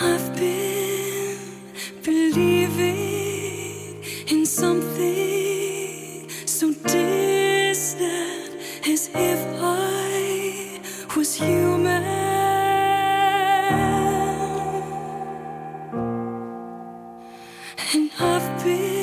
I've been believing in something so distant as if I was human, and I've been.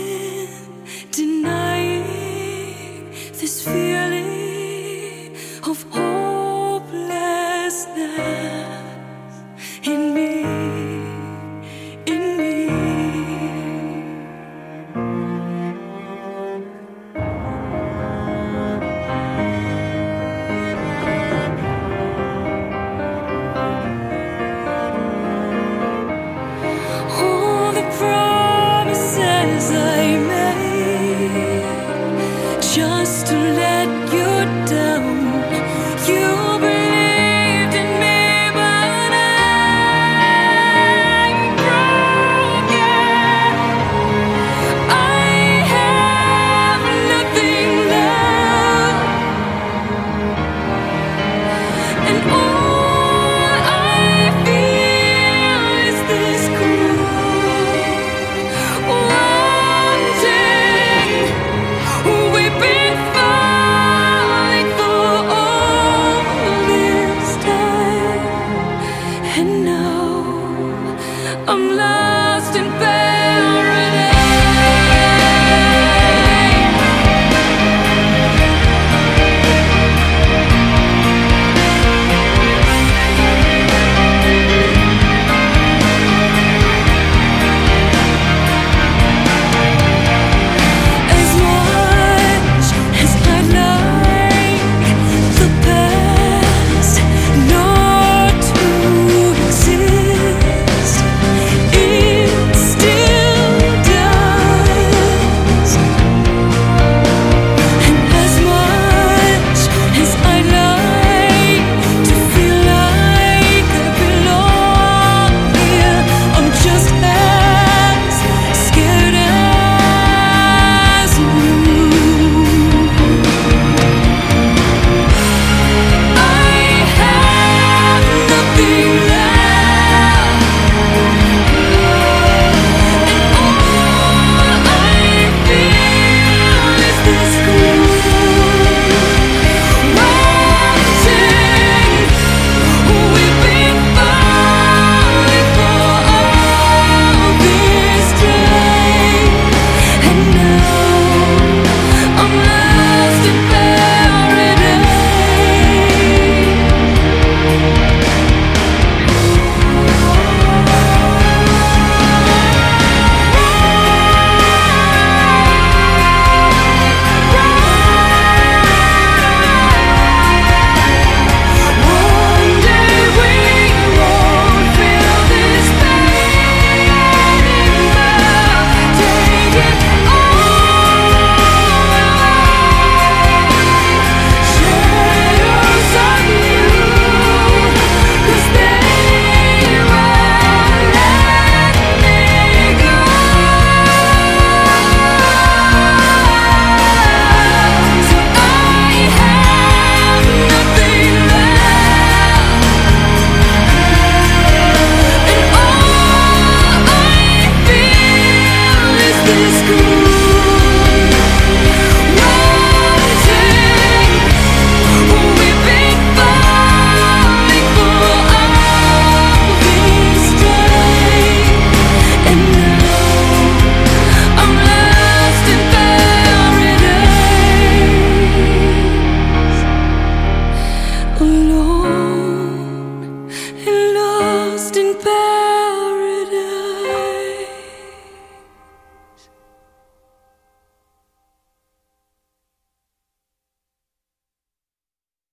today.